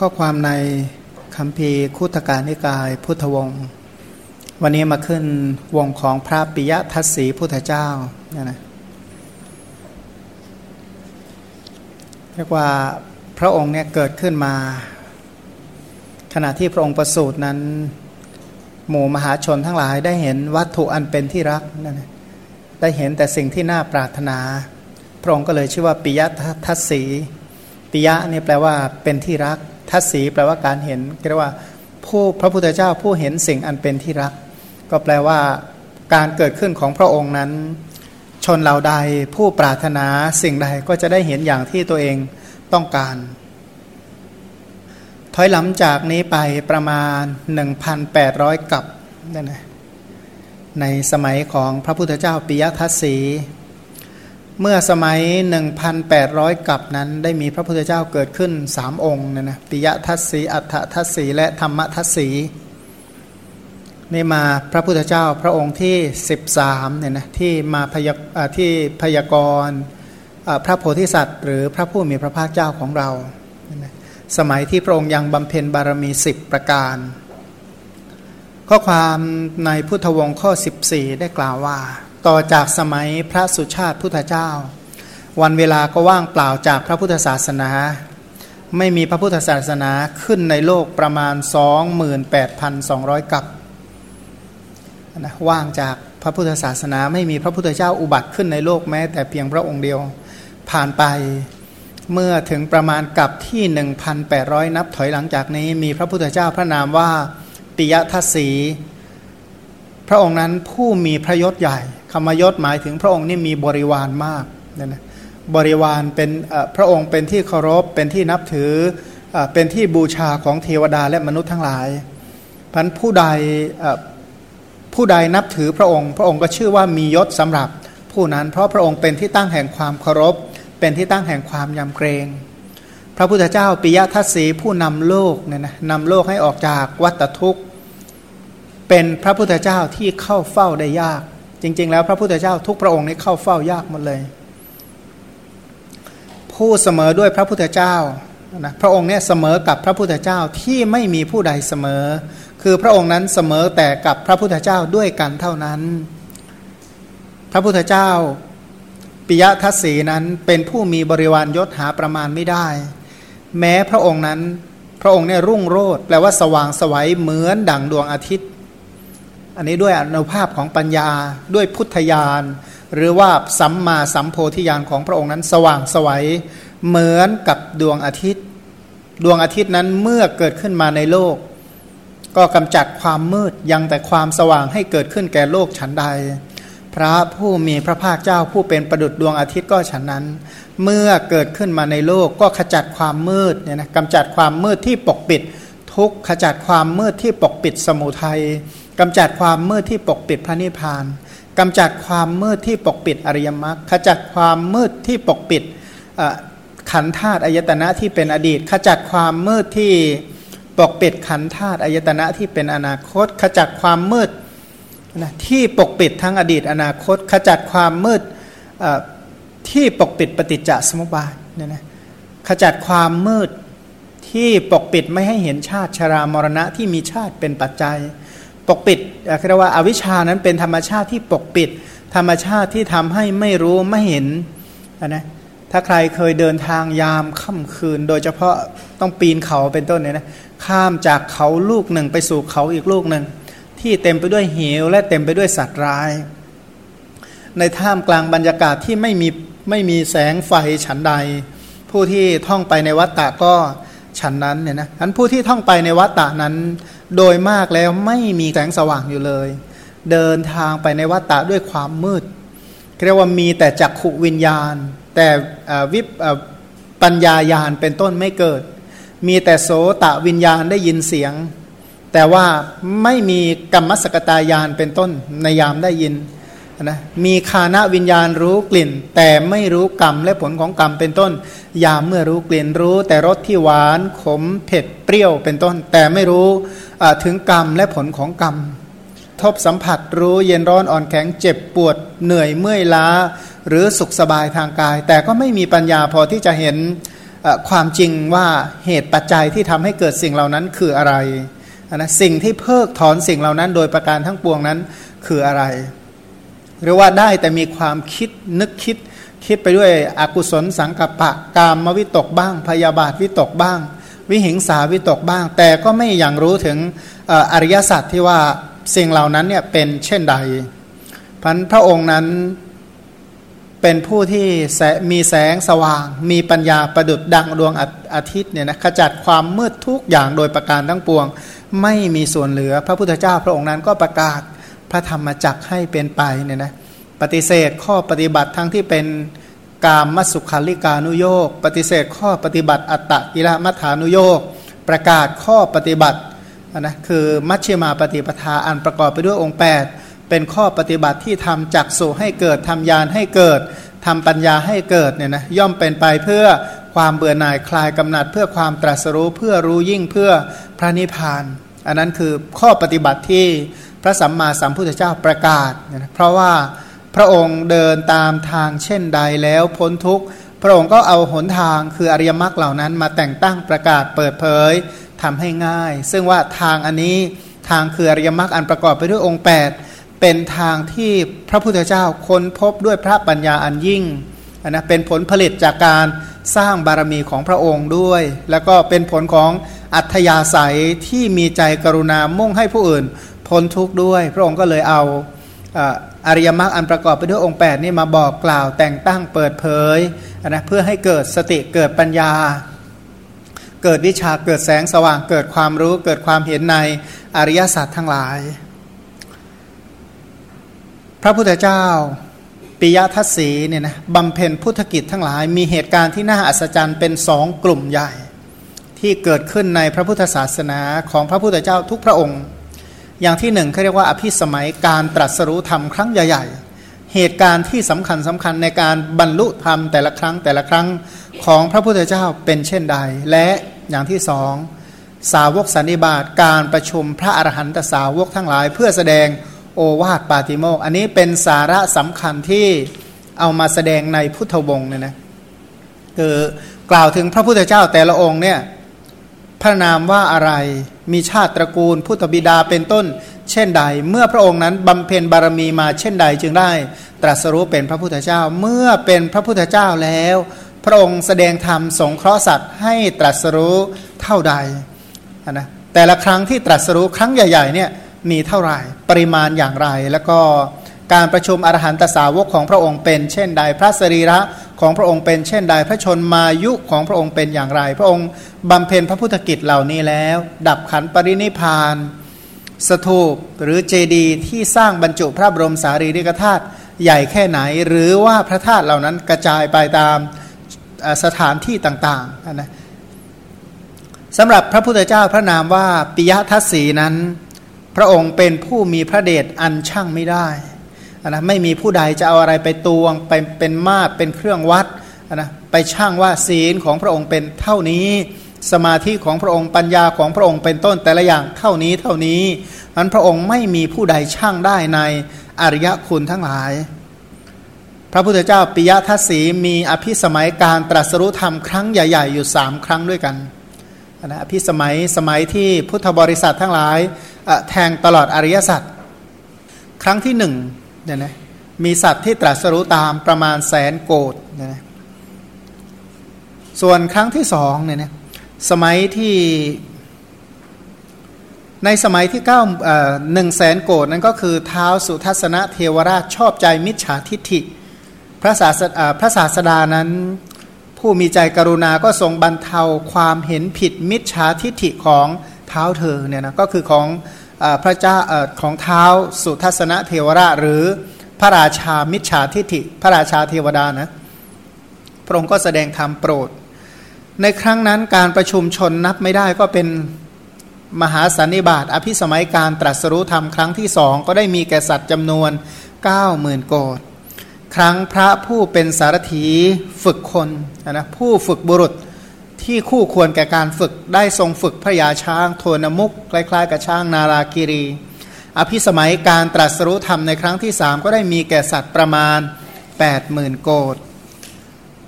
ข้อความในคำพีคุตการนิกายพุทธวงศ์วันนี้มาขึ้นวงของพระปิยทัศสีพุทธเจ้าเนี่ยนะเรียกว่าพระองค์เนี่ยเกิดขึ้นมา ขณะที่พระองค์ประสูตินั้น หมู่มหาชนทั้งหลายได้เห็นวัตถุอันเป็นที่รักนั่นได้เห็นแต่สิ่งที่น่าปรารถนา พระองค์ก็เลยชื่อว่าปิยทัศสีปิยะนี่แปลว่าเป็นที่รัก ทัศสีแปลว่าการเห็นเรียกว่าผู้พระพุทธเจ้าผู้เห็นสิ่งอันเป็นที่รัก ก็แปลว่าการเกิดขึ้นของพระองค์นั้น ชนเหล่าใดผู้ปรารถนาสิ่งใดก็จะได้เห็นอย่างที่ตัวเองต้องการ ถอยหลังจากนี้ไปประมาณ 1,800 กับนั่นนะในสมัยของพระพุทธเจ้าปิยทัศสี เมื่อสมัย 1,800 กับนั้น ได้มีพระพุทธเจ้าเกิดขึ้นสามองค์นะนะปิยทัศสีอัฏฐทัศสีและธรรมทัศสีนี่มาพระพุทธเจ้าพระองค์ที่ 13เนี่ยนะที่มาพยาที่พยากรณ์พระโพธิสัตว์ หรือพระผู้มีพระภาคเจ้าของเรา สมัยที่พระองค์ยังบำเพ็ญบารมี 10 ประการ ข้อความในพุทธวงศ์ข้อ 14 ได้กล่าวว่า ต่อจากสมัยพระสุชาติพุทธเจ้า วันเวลาก็ว่างเปล่าจากพระพุทธศาสนา ไม่มีพระพุทธศาสนาขึ้นในโลกประมาณ 28,200 กับนะว่างจากพระพุทธศาสนาไม่มีพระพุทธเจ้าอุบัติขึ้นในโลกแม้ แต่เพียงพระองค์เดียวผ่านไปเมื่อถึงประมาณกับที่ 1,800 นับถอยหลังจากนี้ มีพระพุทธเจ้าพระนามว่าปิยทัศสี พระองค์นั้นผู้มีพระยศใหญ่ คำยศหมายถึงพระองค์นี่มีบริวารมากเนี่ยนะบริวารเป็นพระองค์เป็นที่เคารพเป็นที่นับถือเป็นที่บูชาของเทวดาและมนุษย์ทั้งหลายพันผู้ใดผู้ใดนับถือพระองค์ พระองค์ก็ชื่อว่ามียศสำหรับผู้นั้นเพราะพระองค์เป็นที่ตั้งแห่งความเคารพ เป็นที่ตั้งแห่งความยำเกรง พระพุทธเจ้าปิยทัศสีผู้นำโลกเนี่ยนะนำโลกให้ออกจากวัฏทุกข์ เป็นพระพุทธเจ้าที่เข้าเฝ้าได้ยาก จริง ๆ แล้วพระพุทธเจ้าทุกพระองค์นี้เข้าเฝ้ายากหมดเลย ผู้เสมอด้วยพระพุทธเจ้านะพระองค์เนี่ยเสมอกับพระพุทธเจ้าที่ไม่มีผู้ใดเสมอ คือพระองค์นั้นเสมอแต่กับพระพุทธเจ้าด้วยกันเท่านั้น พระพุทธเจ้าปิยทัศสีนั้นเป็นผู้มีบริวารยศหาประมาณไม่ได้ แม้พระองค์นั้นพระองค์เนี่ยรุ่งโรจน์แปลว่าสว่างสวัยเหมือนดั่งดวงอาทิตย์ อันนี้ด้วยอนุภาพของปัญญาด้วยพุทธญาณหรือว่าสัมมาสัมโพธิญาณของพระองค์นั้นสว่างสวัยเหมือนกับดวงอาทิตย์ ดวงอาทิตย์นั้นเมื่อเกิดขึ้นมาในโลก ก็กำจัดความมืดยังแต่ความสว่างให้เกิดขึ้นแก่โลกฉันใด พระผู้มีพระภาคเจ้าผู้เป็นประดุจดวงอาทิตย์ก็ฉันนั้น เมื่อเกิดขึ้นมาในโลกก็ขจัดความมืดเนี่ยนะกำจัดความมืดที่ปกปิด ทุกขจัดความมืดที่ปกปิดสมุทัย กำจัดความมืดที่ปกปิดพระนิพพานกำจัดความมืดที่ปกปิดอริยมรรคขจัดความมืดที่ปกปิดขันธาตุอายตนะที่เป็นอดีต ขจัดความมืดที่ปกปิดขันธาตุอายตนะที่เป็นอนาคต ขจัดความมืดนะที่ปกปิดทั้งอดีตอนาคต ขจัดความมืดที่ปกปิดปฏิจจสมุปบาทเนี่ยนะขจัดความมืดที่ปกปิดไม่ให้เห็นชาติชรามรณะที่มีชาติเป็นปัจจัย ปกปิดเรียกว่าอาวิชานั้นเป็นธรรมชาติที่ปกปิด ธรรมชาติที่ทำให้ไม่รู้ไม่เห็นนะถ้าใครเคยเดินทางยามค่ำคืน โดยเฉพาะต้องปีนเขาเป็นต้นเนี่ยนะข้ามจากเขาลูกหนึ่งไปสู่เขาอีกลูกหนึ่ง ที่เต็มไปด้วยเหวและเต็มไปด้วยสัตว์ร้าย ในท่ามกลางบรรยากาศที่ไม่มีไม่มีแสงไฟฉันใด ผู้ที่ท่องไปในวัฏฏะก็ ฉันนั้นเนี่ยนะอันผู้ที่ท่องไปในวัฏฏะนั้นโดยมากแล้วไม่มีแสงสว่างอยู่เลย เดินทางไปในวัฏฏะด้วยความมืดเรียกว่ามีแต่จักขุวิญญาณ แต่วิปปัญญายาณเป็นต้นไม่เกิด มีแต่โสตะวิญญาณได้ยินเสียง แต่ว่าไม่มีกรรมสกตายานเป็นต้นในยามได้ยิน นะมีคานะวิญญาณรู้กลิ่น แต่ไม่รู้กรรมและผลของกรรมเป็นต้น ยามเมื่อรู้กลิ่นรู้ แต่รสที่หวานขมเผ็ดเปรี้ยวเป็นต้น แต่ไม่รู้ถึงกรรมและผลของกรรม ทบสัมผัสรู้เย็นร้อนอ่อนแข็งเจ็บปวดเหนื่อยเมื่อยล้า หรือสุขสบายทางกาย แต่ก็ไม่มีปัญญาพอที่จะเห็นความจริงว่าเหตุปัจจัยที่ทำให้เกิดสิ่งเหล่านั้นคืออะไรนะสิ่งที่เพิกถอนสิ่งเหล่านั้นโดยประการทั้งปวงนั้นคืออะไร หรือว่าได้แต่มีความคิดนึกคิด คิดไปด้วยอกุศลสังกัปปะกามมวิตกบ้าง พยาบาทวิตกบ้าง วิหิงสาวิตกบ้าง แต่ก็ไม่อย่างรู้ถึงอริยสัจที่ว่าสิ่งเหล่านั้นเนี่ยเป็นเช่นใดพันพระองค์นั้นเป็นผู้ที่มีแสงสว่าง มีปัญญาประดุดดังดวงอาทิตย์เนี่ยนะขจัดความมืดทุกอย่างโดยประการทั้งปวง ไม่มีส่วนเหลือ พระพุทธเจ้าพระองค์นั้นก็ประกาศ ระธรรมจักให้เป็นไปเนี่ยนะปฏิเสธข้อปฏิบัติทั้งที่เป็นกามมัสุขาลิกานุโยกปฏิเสธข้อปฏิบัติอัตตกิลมัฐานุโยกประกาศข้อปฏิบัตินะคือมัชฌิมาปฏิปทาอันประกอบไปด้วยองค์ 8 เป็นข้อปฏิบัติที่ทำจักสุให้เกิดทำยานให้เกิดทำปัญญาให้เกิดเนี่ยนะย่อมเป็นไปเพื่อความเบื่อหน่ายคลายกำหนัด เพื่อความตรัสรู้เพื่อรู้ยิ่งเพื่อพระนิพพาน อันนั้นคือข้อปฏิบัติที่ พระสัมมาสัมพุทธเจ้าประกาศ เพราะว่าพระองค์เดินตามทางเช่นใดแล้วพ้นทุกข์พระองค์ก็เอาหนทางคืออริยมรรคเหล่านั้นมาแต่งตั้งประกาศเปิดเผยทำให้ง่าย ซึ่งว่าทางอันนี้ทางคืออริยมรรคอันประกอบไปด้วยองค์ 8 เป็นทางที่พระพุทธเจ้าค้นพบด้วยพระปัญญาอันยิ่งนะเป็นผลผลิตจากการสร้างบารมีของพระองค์ด้วย แล้วก็เป็นผลของ อัธยาศัยที่มีใจกรุณามุ่งให้ผู้อื่นพ้นทุกข์ด้วย พระองค์ก็เลยเอาอริยมรรคอันประกอบไปด้วยองค์ 8 นี่มาบอกกล่าวแต่งตั้งเปิดเผยนะเพื่อให้เกิดสติเกิดปัญญา เกิดวิชาเกิดแสงสว่างเกิดความรู้เกิดความเห็นในอริยศาสัจทั้งหลาย พระพุทธเจ้าปิยทัศสีเนี่ยนะบำเพ็ญพุทธกิจทั้งหลาย มีเหตุการณ์ที่น่าอัศจรรย์เป็นสองกลุ่มใหญ่ ที่เกิดขึ้นในพระพุทธศาสนาของพระพุทธเจ้าทุกพระองค์ อย่างที่หนึ่งเขาเรียกว่าอภิสมัยการตรัสรู้ธรรมครั้งใหญ่ ๆ เหตุการณ์ที่สำคัญสำคัญในการบรรลุธรรมแต่ละครั้งแต่ละครั้งของพระพุทธเจ้าเป็นเช่นใด และอย่างที่สองสาวกสันนิบาตการประชุมพระอรหันตสาวกทั้งหลาย เพื่อแสดงโอวาทปาติโมกอันนี้เป็นสาระสำคัญที่เอามาแสดงในพุทธวงศ์เนี่ยนะคือกล่าวถึงพระพุทธเจ้าแต่ละองค์เนี่ย พระนามว่าอะไร มีชาติตระกูล พุทธบิดาเป็นต้น เช่นใด เมื่อพระองค์นั้นบำเพ็ญบารมีมาเช่นใดจึงได้ ตรัสรู้เป็นพระพุทธเจ้า เมื่อเป็นพระพุทธเจ้าแล้ว พระองค์แสดงธรรมสงเคราะห์สัตว์ให้ตรัสรู้เท่าใดนะแต่ละครั้งที่ตรัสรู้ครั้งใหญ่ๆเนี่ยมีเท่าไหร่ปริมาณอย่างไรแล้วก็ การประชุมอรหันตสาวกของพระองค์เป็น เช่นใดพระสรีระของพระองค์เป็นเช่นใดพระชนมายุของพระองค์เป็นอย่างไร พระองค์บำเพ็ญพระพุทธกิจเหล่านี้แล้ว ดับขันปรินิพาน สถูปหรือเจดีที่สร้างบรรจุพระบรมสารีริกธาตุใหญ่แค่ไหน หรือว่าพระธาตุเหล่านั้นกระจายไปตามสถานที่ต่างๆนะสำหรับพระพุทธเจ้าพระนามว่าปิยทัศสีนั้น พระองค์เป็นผู้มีพระเดชอันช่างไม่ได้ นะไม่มีผู้ใดจะเอาอะไรไปตวงไปเป็นมาตรเป็นเครื่องวัดนะไปช่างว่าศีลของพระองค์เป็นเท่านี้ สมาธิของพระองค์ปัญญาของพระองค์เป็นต้นแต่ละอย่างเท่านี้เท่านี้มันพระองค์ไม่มีผู้ใดช่างได้ในอริยคุณทั้งหลาย พระพุทธเจ้าปิยทัศสีมีอภิสมัยการตรัสรู้ธรรมครั้งใหญ่ ๆ อยู่สามครั้งด้วยกันนะอภิสมัยสมัยที่พุทธบริษัททั้งหลายแทงตลอดอริยสัจครั้งที่หนึ่ง เนี่ยนะมีสัตว์ที่ตรัสรู้ตามประมาณแสนโกดเนี่ยนะส่วนครั้งที่สองเนี่ยนะสมัยที่ในสมัยที่เก้าหนึ่งแสนโกดนั้นก็คือเท้าสุทัศนะเทวราชชอบใจมิจฉาทิฏฐิ พระศาสพระศาสดานั้น ผู้มีใจกรุณาก็ทรงบรรเทาความเห็นผิดมิจฉาทิฏฐิของเท้าเธอเนี่ยนะก็คือของ พระเจ้าของเท้าสุทัศนเทวราชหรือพระราชามิจฉาทิฐิพระราชาเทวดานะพระองค์ก็แสดงธรรมโปรด ในครั้งนั้นการประชุมชนนับไม่ได้ก็เป็นมหาสันนิบาตอภิสมัยการตรัสรู้ธรรมครั้งที่สองก็ได้มีแก่สัตว์จำนวน 90,000โกดครั้งพระผู้เป็นสารถีฝึกคนนะผู้ฝึกบุรุษ ที่คู่ควรแก่การฝึกได้ทรงฝึกพระยาช้างโทนมุกคล้ายๆกับช้างนารากิรี อภิสมัยการตรัสรู้ธรรมในครั้งที่สามก็ได้มีแก่สัตว์ประมาณ 80,000 โกด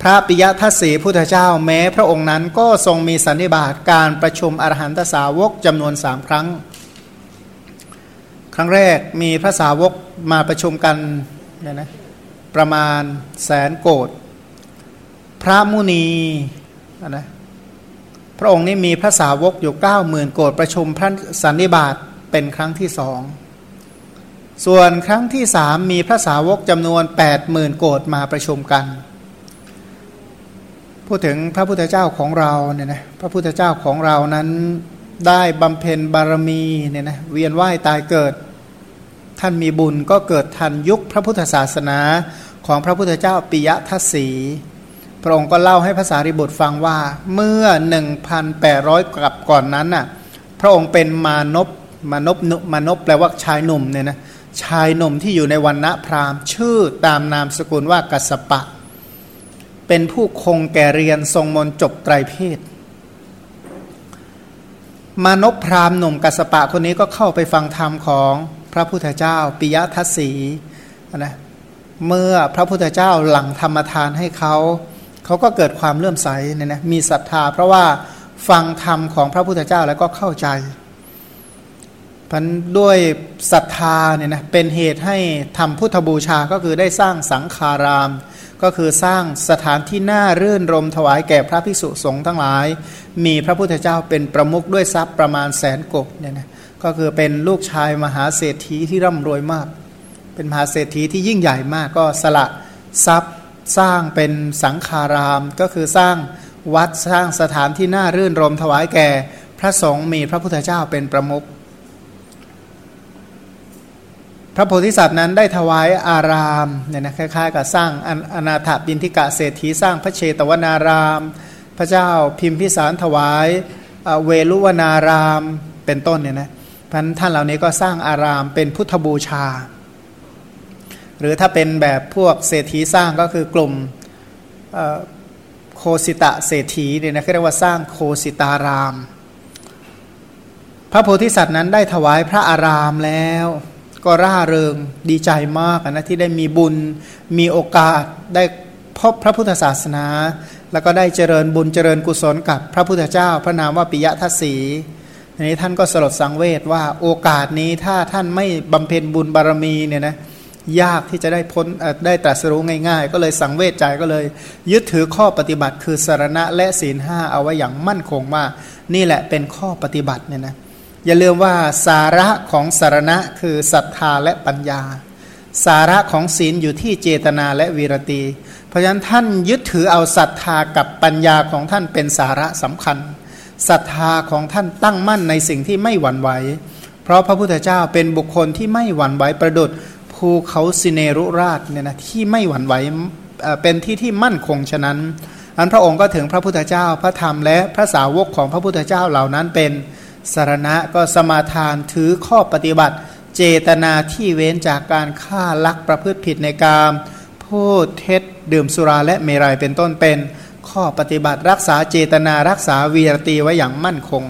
พระปิยทัศสีพุทธเจ้าแม้พระองค์นั้นก็ทรงมีสันนิบาตการประชุมอรหันตสาวกจำนวนสามครั้ง ครั้งแรกมีพระสาวกมาประชุมกันเนี่ยนะประมาณแสนโกดพระมุนีนะ พระองค์นี้มีพระสาวกอยู่เก้าหมื่นโกดประชุมพระสันนิบาตเป็นครั้งที่สองส่วนครั้งที่สามมีพระสาวกจำนวนแปดหมื่นโกดมาประชุมกัน พูดถึงพระพุทธเจ้าของเราเนี่ยนะพระพุทธเจ้าของเรานั้นได้บำเพ็ญบารมีเนี่ยนะเวียนว่ายตายเกิด ท่านมีบุญก็เกิดทันยุคพระพุทธศาสนาของพระพุทธเจ้าปิยทัศสี พระองค์ก็เล่าให้ภาษาริบุตรฟังว่าเมื่อ 1,800 กับก่อนนั้นน่ะพระองค์เป็นมานพมานพมานพแปลว่าชายหนุ่มเนี่ยนะชายหนุ่มที่อยู่ในวันณะพราหมณ์ ชื่อตามนามสกุลว่ากัสปะ เป็นผู้คงแก่เรียนทรงมนจบไตรเพศมานพพราหมณ์หนุ่มกัสปะคนนี้ก็เข้าไปฟังธรรมของพระพุทธเจ้า ปิยทัศสีนะเมื่อพระพุทธเจ้าหลังธรรมทานให้เขา เขาก็เกิดความเลื่อมใสเนี่ยนะมีศรัทธา เพราะว่าฟังธรรมของพระพุทธเจ้าแล้วก็เข้าใจพันด้วยศรัทธาเนี่ยนะเป็นเหตุให้ทำพุทธบูชาก็คือได้สร้างสังคาราม ก็คือสร้างสถานที่น่ารื่นรมถวายแก่พระภิกษุสงฆ์ทั้งหลาย มีพระพุทธเจ้าเป็นประมุขด้วยทรัพย์ประมาณแสนกบเนี่ยนะก็คือเป็นลูกชายมหาเศรษฐีที่ร่ำรวยมาก เป็นมหาเศรษฐีที่ยิ่งใหญ่มากก็สละทรัพย์ สร้างเป็นสังคารามก็คือสร้างวัดสร้างสถานที่น่ารื่นรมถวายแก่ พระสงฆ์มีพระพุทธเจ้าเป็นประมุขพระโพธิสัตว์นั้นได้ถวายอารามเนี่ยนะคล้ายๆกับสร้างอนาถบินทิกะเศรษฐีสร้างพระเชตวนาราม พระเจ้าพิมพิสารถวายเวลุวนารามเป็นต้นเนี่ยนะพันท่านเหล่านี้ก็สร้างอารามเป็นพุทธบูชา หรือถ้าเป็นแบบพวกเศรษฐีสร้างก็คือกลุ่มโคสิตะเศรษฐีเนี่ยนะเรียกว่าสร้างโคสิตาราม พระโพธิสัตว์นั้นได้ถวายพระอารามแล้ว ก็ร่าเริงดีใจมากนะที่ได้มีบุญมีโอกาสได้พบพระพุทธศาสนา แล้วก็ได้เจริญบุญเจริญกุศลกับพระพุทธเจ้า พระนามว่าปิยทัศสีอันนี้ท่านก็สลดสังเวชว่าโอกาสนี้ถ้าท่านไม่บำเพ็ญบุญบารมีเนี่ยนะ ยากที่จะได้พ้นได้ตรัสรู้ง่าย ๆ ก็เลยสังเวชใจก็เลย ยึดถือข้อปฏิบัติคือสารณะและศีลห้าเอาไว้อย่างมั่นคงว่า นี่แหละเป็นข้อปฏิบัติเนี่ยนะอย่าลืมว่าสาระของสารณะคือศรัทธาและปัญญา สาระของศีลอยู่ที่เจตนาและวีรตี เพราะฉะนั้นท่านยึดถือเอาศรัทธากับปัญญาของท่านเป็นสาระสำคัญศรัทธาของท่านตั้งมั่นในสิ่งที่ไม่หวั่นไหว เพราะพระพุทธเจ้าเป็นบุคคลที่ไม่หวั่นไหวประดุด ภูเขาสิเนรุราชเนี่ยนะที่ไม่หวั่นไหวเป็นที่ที่มั่นคงฉะนั้นอันพระองค์ก็ถึงพระพุทธเจ้าพระธรรมและพระสาวกของพระพุทธเจ้าเหล่านั้นเป็นสารณะก็สมาทานถือข้อปฏิบัติ เจตนาที่เว้นจากการฆ่าลักประพฤติผิดในกามพูดเท็จดื่มสุราและเมรัยเป็นต้นเป็น ข้อปฏิบัติรักษาเจตนารักษาวีรตีไว้อย่างมั่นคง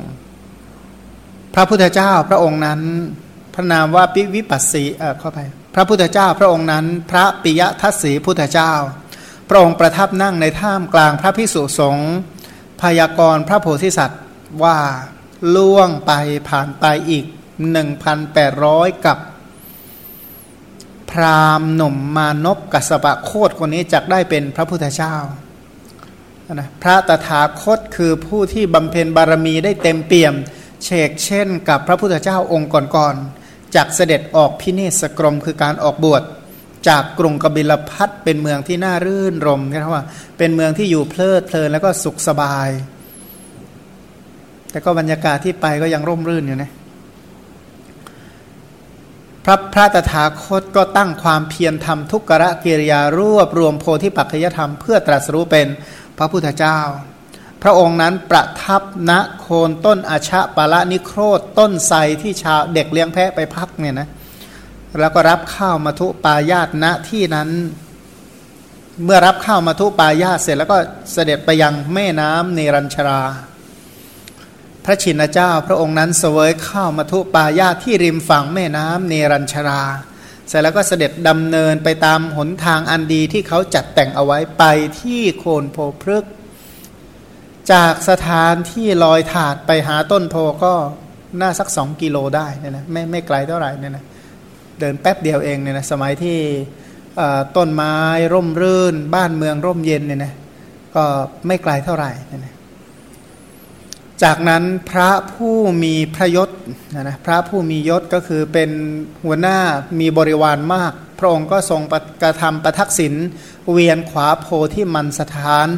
พระพุทธเจ้าพระองค์นั้นพระนามว่าปิวิปัสสีเอ่อเข้าไป พระพุทธเจ้าพระองค์นั้น พระปิยทัศสีพุทธเจ้า พระองค์ประทับนั่งในท่ามกลางพระพิสุสงฆ์พยากรณ์พระโพธิสัตว์ว่าล่วงไปผ่านไปอีก 1,800 กับ พรามหนุ่มมานพกัสปะโคตคนนี้จักได้เป็นพระพุทธเจ้านะพระตถาคตคือผู้ที่บำเพ็ญบารมีได้เต็มเปี่ยมเชกเช่นกับพระพุทธเจ้าองค์ก่อนๆ จากเสด็จออกพิเนสกรมคือการออกบวชจากกรุงกบิลพัทเป็นเมืองที่น่ารื่นรมนะครว่า เป็นเมืองที่อยู่เพลิดเพลินแล้วก็สุขสบาย แต่ก็บรรยากาศที่ไปก็ยังร่มรื่นอยู่นะพระพระตถาคตก็ตั้งความเพียรทำทุกขะกิริยารวบรวมโพธิปัจจยธรรม เพื่อตรัสรู้เป็นพระพุทธเจ้า พระองค์นั้นประทับณโคนต้นอาชะปาละนิโครธต้นไทรที่ชาวเด็กเลี้ยงแพะไปพักเนี่ยนะแล้วก็รับข้าวมาทุปายาตณที่นั้น เมื่อรับข้าวมาทุปายาตเสร็จแล้วก็เสด็จไปยังแม่น้ำเนรัญชรา พระชินเจ้าพระองค์นั้นเสวยข้าวมัทุปายาที่ริมฝั่งแม่น้ำเนรัญชรา เสร็จแล้วก็เสด็จดำเนินไปตามหนทางอันดีที่เขาจัดแต่งเอาไว้ไปที่โคนโพพฤกษ จากสถานที่ลอยถาดไปหาต้นโพก็น่าสักสองกิโลได้เนี่ยนะไม่ไม่ไกลเท่าไหร่เนี่ยนะเดินแป๊บเดียวเองเนี่ยนะสมัยที่ต้นไม้ร่มรื่น บ้านเมืองร่มเย็นเนี่ยนะก็ไม่ไกลเท่าไหร่เนี่ยนะจากนั้นพระผู้มีพระยศนะนะพระผู้มียศก็คือเป็นหัวหน้ามีบริวารมาก พระองค์ก็ทรงกระทำประทักษิณเวียนขวาโพที่มันสถาน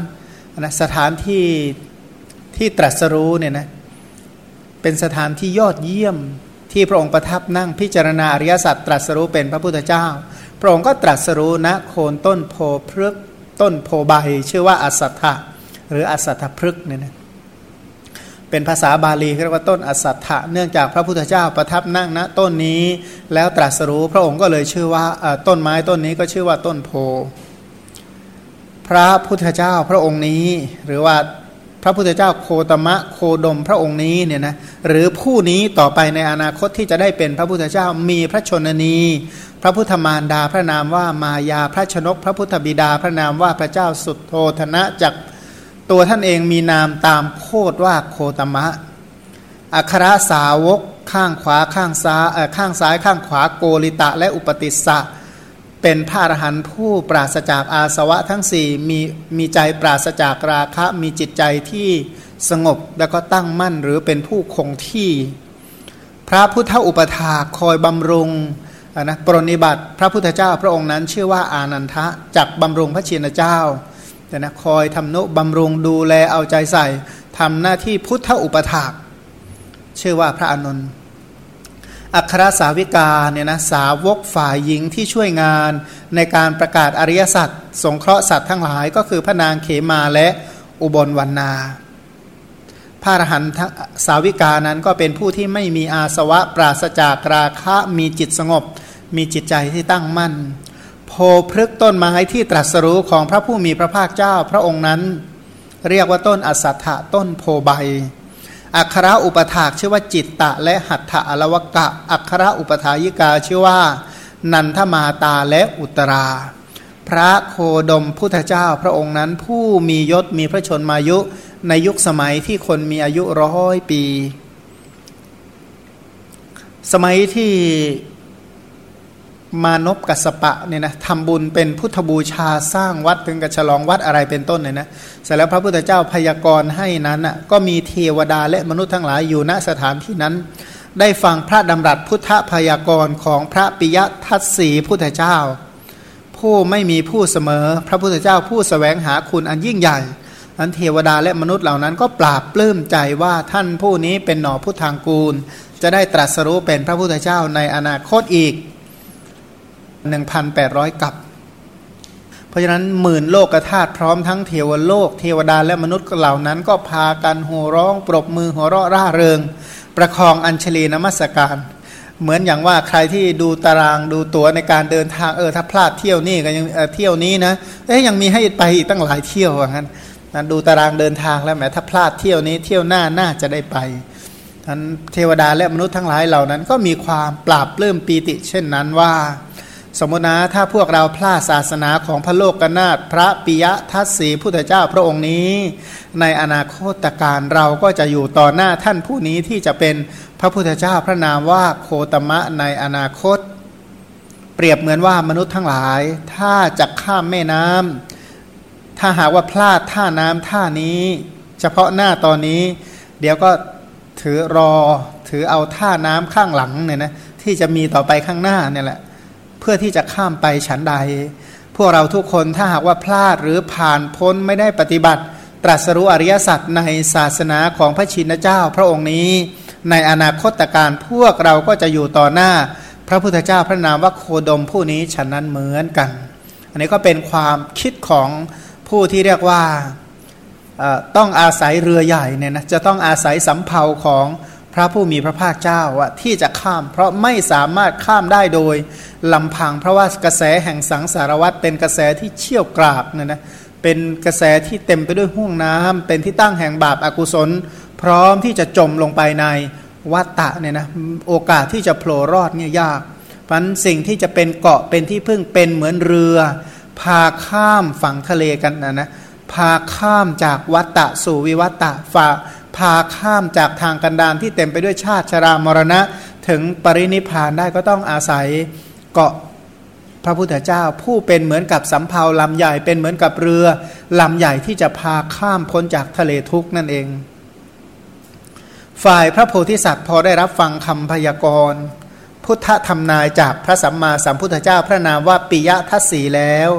นะสถานที่ที่ตรัสรู้เนี่ยนะเป็นสถานที่ยอดเยี่ยมที่พระองค์ประทับนั่งพิจารณาอริยสัจตรัสรู้เป็นพระพุทธเจ้า พระองค์ก็ตรัสรู้ณโคนต้นโพพฤกต้นโพใบชื่อว่าอัสัทธะหรืออัสัทธพฤกเนี่ยนะเป็นภาษาบาลีเรียกว่าต้นอสัตถะเนื่องจากพระพุทธเจ้าประทับนั่งณต้นนี้แล้วตรัสรู้พระองค์ก็เลยชื่อว่าต้นไม้ต้นนี้ก็ชื่อว่าต้นโพ พระพุทธเจ้าพระองค์นี้ หรือว่าพระพุทธเจ้าโคตมะโคดมพระองค์นี้เนี่ยนะหรือผู้นี้ต่อไปในอนาคตที่จะได้เป็นพระพุทธเจ้ามีพระชนนี พระพุทธมารดาพระนามว่ามายาพระชนก พระพุทธบิดาพระนามว่าพระเจ้าสุดโทธนะจากตัวท่านเองมีนามตามโคดว่าโคตมะ อัครสาวกข้างขวาข้างซ้ายข้างซ้ายข้างขวาโกริตะและอุปติสสะ เป็นพระอรหันต์ผู้ปราศจากอาสวะทั้งสี่มีมีใจปราศจากราคะมีจิตใจที่สงบแล้วก็ตั้งมั่นหรือเป็นผู้คงที่ พระพุทธอุปถาคอยบำรุงนะปรนิบัติพระพุทธเจ้าพระองค์นั้น ชื่อว่าอานันทะจักบำรุงพระเชียนเจ้าแต่นะคอยทำนุบำรุงดูแลเอาใจใส่ทำหน้าที่พุทธอุปถากชื่อว่าพระอนุน อัครสาวิกาเนี่ยนะสาวกฝ่ายหญิงที่ช่วยงานในการประกาศอริยสัจสงเคราะห์สัตว์ทั้งหลาย ก็คือพระนางเขมาและอุบลวรรณาพระอรหันตสาวิกานั้นก็เป็นผู้ที่ไม่มีอาสวะปราศจากราคะมีจิตสงบ มีจิตใจที่ตั้งมั่น โพพฤกต้นไม้ที่ตรัสรู้ของพระผู้มีพระภาคเจ้าพระองค์นั้น เรียกว่าต้นอสัตถะต้นโพใบ อัคระอุปถากชื่อว่าจิตตะ และหัตถะอลวกะ อัคระอุปถายิกาชื่อว่า นันทมาตาและอุตรา พระโคดมพุทธเจ้าพระองค์นั้นผู้มียศมีพระชนมายุในยุคสมัยที่คนมีอายุร้อยปี สมัยที่ มานพกัสปะเนี่ยนะทำบุญเป็นพุทธบูชาสร้างวัดถึงกับฉลองวัดอะไรเป็นต้นเนี่ยนะเสร็จแล้วพระพุทธเจ้าพยากรณ์ให้นั้นอะก็มีเทวดาและมนุษย์ทั้งหลายอยู่ณสถานที่นั้น ได้ฟังพระดำรัสพุทธพยากรณ์ของพระปิยทัศสีพุทธเจ้า ผู้ไม่มีผู้เสมอ พระพุทธเจ้าผู้สแสวงหาคุณอันยิ่งใหญ่นั้นเทวดาและมนุษย์เหล่านั้นก็ปราบปลื้มใจว่าท่านผู้นี้เป็นหน่อพุทธางกูล จะได้ตรัสรู้เป็นพระพุทธเจ้าในอนาคตอีก 1,800กับ เพราะฉะนั้นหมื่นโลกธาตุพร้อมทั้งเทวโลก เทวดาและมนุษย์เหล่านั้นก็พากันโห่ร้อง ปรบมือหัวเราะร่าเริง ประคองอัญชลีนมัสการ เหมือนอย่างว่าใครที่ดูตารางดูตั๋วในการเดินทางเออถ้าพลาดเที่ยวนี่ก็ยังเเที่ยวนี้นะเอ๊ยยังมีให้ไปอีกตั้งหลายเที่ยวว่างั้นนะดูตารางเดินทางแล้วแหมถ้าพลาดเที่ยวนี้เที่ยวหน้าน่าจะได้ไปท่านเทวดาและมนุษย์ทั้งหลายเหล่านั้นก็มีความปราบเริ่มปีติ เช่นนั้นว่า สมมตินะถ้าพวกเราพลาดศาสนาของพระโลกกนาถพระปิยทัศสีพุทธเจ้าพระองค์นี้ ในอนาคตการเราก็จะอยู่ต่อหน้าท่านผู้นี้ที่จะเป็นพระพุทธเจ้าพระนามว่าโคตมะในอนาคต เปรียบเหมือนว่ามนุษย์ทั้งหลาย ถ้าจะข้ามแม่น้ำถ้าหากว่าพลาดท่าน้ำท่านี้ เฉพาะหน้าตอนนี้ เดี๋ยวก็ถือรอถือเอาท่าน้ำข้างหลังเนี่ยนะที่จะมีต่อไปข้างหน้าเนี่ยแหละ เพื่อที่จะข้ามไปฉันใด พวกเราทุกคนถ้าหากว่าพลาดหรือผ่านพ้นไม่ได้ปฏิบัติ ตรัสรู้อริยสัจในศาสนาของพระชินเจ้าพระองค์นี้ ในอนาคตการพวกเราก็จะอยู่ต่อหน้า พระพุทธเจ้าพระนามว่าโคดมผู้นี้ฉันนั้นเหมือนกัน อันนี้ก็เป็นความคิดของผู้ที่เรียกว่าต้องอาศัยเรือใหญ่เนี่ยนะจะต้องอาศัยสำเภาของ พระผู้มีพระภาคเจ้าว่าที่จะข้าม เพราะไม่สามารถข้ามได้โดยลำพังเพราะว่ากระแสแห่งสังสารวัตรเป็นกระแสที่เชี่ยวกราบเนี่ยนะเป็นกระแสที่เต็มไปด้วยห่วงน้ำเป็นที่ตั้งแห่งบาปอากุศล พร้อมที่จะจมลงไปในวัตตะเนี่ยนะโอกาสที่จะโผล่รอดเนี่ยยากพันสิ่งที่จะเป็นเกาะเป็นที่พึ่งเป็นเหมือนเรือ พาข้ามฝั่งทะเลกันนะนะพาข้ามจากวัตตะสู่วิวัตตะฝา พาข้ามจากทางกันดานที่เต็มไปด้วยชาติชรามรณะ ถึงปรินิพานได้ก็ต้องอาศัยเกาะพระพุทธเจ้า ผู้เป็นเหมือนกับสำเภาลำใหญ่เป็นเหมือนกับเรือลำใหญ่ที่จะพาข้ามพ้นจากทะเลทุกนั่นเอง ฝ่ายพระโพธิสัตว์พอได้รับฟังคำพยากรณ์พุทธธรรมนายจากพระสัมมาสัมพุทธเจ้าพระนามว่าปิยทัศสีแล้ว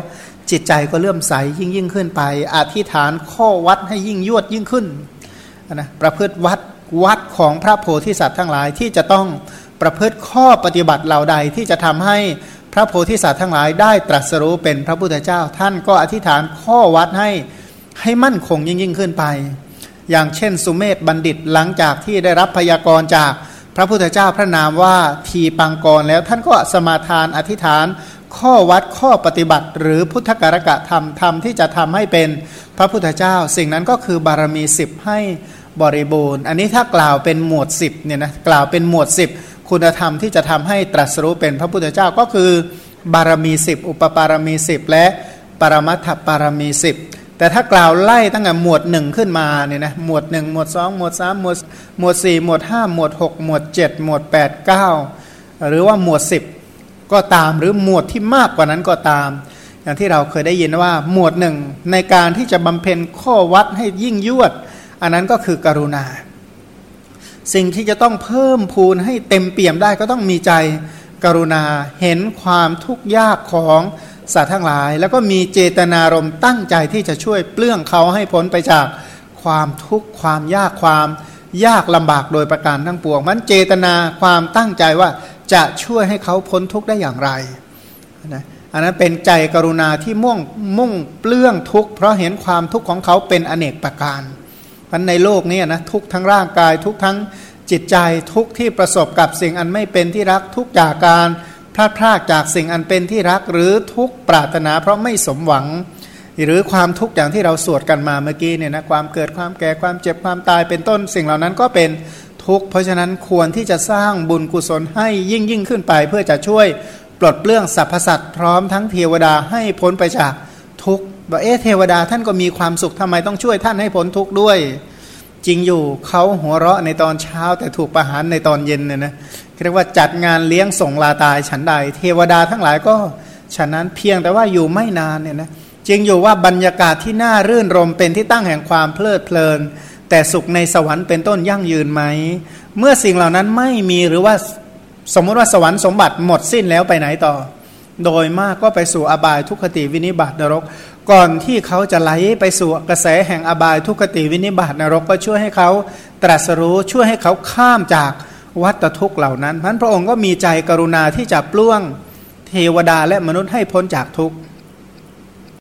จิตใจก็เลื่อมใสยิ่งยิ่งขึ้นไป อธิษฐานข้อวัดให้ยิ่งยวดยิ่งขึ้น นะประพฤติวัดวัดของพระโพธิสัตว์ทั้งหลายที่จะต้องประพฤติข้อปฏิบัติเหล่าใดที่จะทำให้พระโพธิสัตว์ทั้งหลายได้ตรัสรู้เป็นพระพุทธเจ้า ท่านก็อธิษฐานข้อวัดให้ให้มั่นคงยิ่งยิ่งขึ้นไป อย่างเช่น สุเมธบัณฑิตหลังจากที่ได้รับพยากรณ์จากพระพุทธเจ้าพระนามว่าทีปังกรแล้วท่านก็สมาทานอธิษฐาน ข้อวัดข้อปฏิบัติ หรือพุทธการกะธรรมธรรมที่จะทำให้เป็นพระพุทธเจ้า สิ่งนั้นก็คือบารมีสิบให้บริบูรณ์ อันนี้ถ้ากล่าวเป็นหมวดสิบเนี่ยนะกล่าวเป็นหมวดสิบคุณธรรมที่จะทำให้ตรัสรู้เป็นพระพุทธเจ้าก็คือบารมีสิบอุปปารมีสิบและปรมัตถปารมีสิบแต่ถ้ากล่าวไล่ตั้งแต่หมวดหนึ่งขึ้นมาเนี่ยนะหมวดหนึ่งหมวดสองหมวดสามหมวดหมวดสี่หมวดห้าหมวดหกหมวดเจ็ดหมวดแปดเก้าหรือว่าหมวดสิบ ก็ตาม หรือหมวดที่มากกว่านั้นก็ตาม อย่างที่เราเคยได้ยินว่าหมวดหนึ่งในการที่จะบำเพ็ญข้อวัดให้ยิ่งยวด อันนั้นก็คือกรุณา สิ่งที่จะต้องเพิ่มพูนให้เต็มเปี่ยมได้ก็ต้องมีใจกรุณาเห็นความทุกข์ยากของสัตว์ทั้งหลาย แล้วก็มีเจตนารมณ์ตั้งใจที่จะช่วยเปลื้องเขาให้พ้นไปจากความทุกข์ความยากความยากลำบากโดยประการทั้งปวงมันเจตนาความตั้งใจว่า จะช่วยให้เขาพ้นทุกข์ได้อย่างไรนะอันนั้นเป็นใจกรุณาที่มุ่งมุ่งเปลื้องทุกข์เพราะเห็นความทุกข์ของเขาเป็นอเนกประการพันในโลกนี้นะทุกทั้งร่างกายทุกทั้งจิตใจทุกที่ประสบกับสิ่งอันไม่เป็นที่รักทุกจากการพลาดพลาดจากสิ่งอันเป็นที่รักหรือทุกปรารถนาเพราะไม่สมหวัง หรือความทุกข์อย่างที่เราสวดกันมาเมื่อกี้เนี่ยนะความเกิดความแก่ความเจ็บความตายเป็นต้นสิ่งเหล่านั้นก็เป็น ทุกข์ เพราะฉะนั้นควรที่จะสร้างบุญกุศลให้ยิ่งยิ่งขึ้นไป เพื่อจะช่วยปลดเปลื้องสรรพสัตว์พร้อมทั้งเทวดาให้พ้นไปจากทุกข์ว่าเอ๊ะเทวดาท่านก็มีความสุขทำไมต้องช่วยท่านให้พ้นทุกข์ด้วย จริงอยู่เขาหัวเราะในตอนเช้าแต่ถูกประหารในตอนเย็นเนี่ยนะเรียกว่าจัดงานเลี้ยงส่งลาตายฉันใด เทวดาทั้งหลายก็ฉะนั้นเพียงแต่ว่าอยู่ไม่นานเนี่ยนะจริงอยู่ว่าบรรยากาศที่น่ารื่นรมเป็นที่ตั้งแห่งความเพลิดเพลิน แต่สุขในสวรรค์เป็นต้นยั่งยืนไหม เมื่อสิ่งเหล่านั้นไม่มีหรือว่าสมมุติว่าสวรรค์สมบัติหมดสิ้นแล้วไปไหนต่อ โดยมากก็ไปสู่อบายทุกขติวินิบาตนรก ก่อนที่เขาจะไหลไปสู่กระแสแห่งอบายทุกติวินิบาตนรกก็ช่วยให้เขาตรัสรู้ช่วยให้เขาข้ามจากวัฏทุกเหล่านั้นพันพระองค์ก็มีใจกรุณาที่จะปล้วงเทวดาและมนุษย์ให้พ้นจากทุกข์